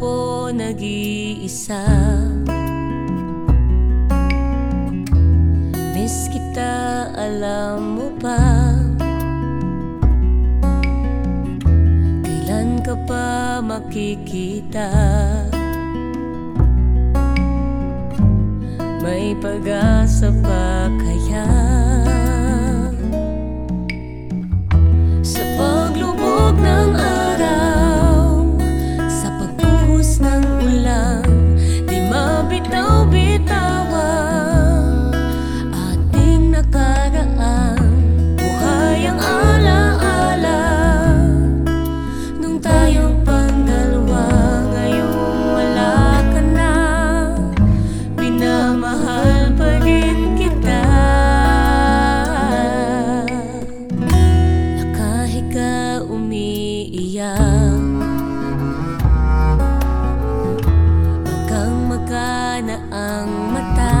po nag-iisa. Miss kita, alam mo ba? Kailan ka pa makikita? May pag-asa pa kaya umiiyak Hanggang magana ang mata.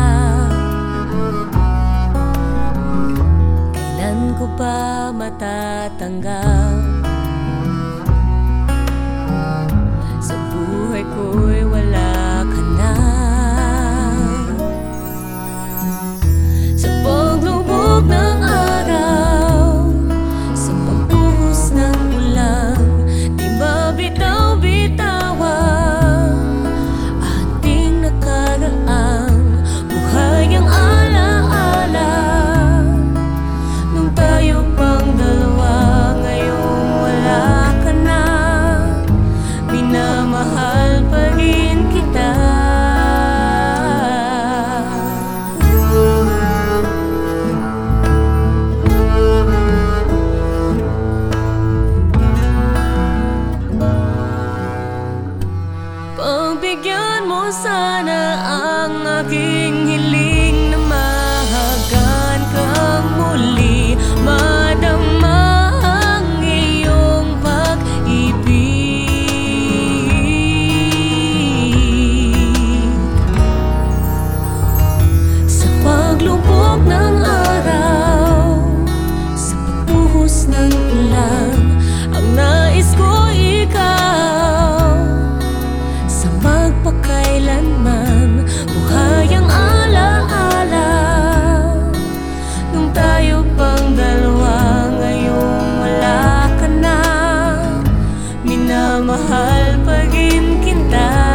Kailan ko ba matatanggap? Sa buhay ko'y wala ka na. Sa paglubog ng sana ang aking hiling pang dalawa Ngayong na. Minamahal pa rin kita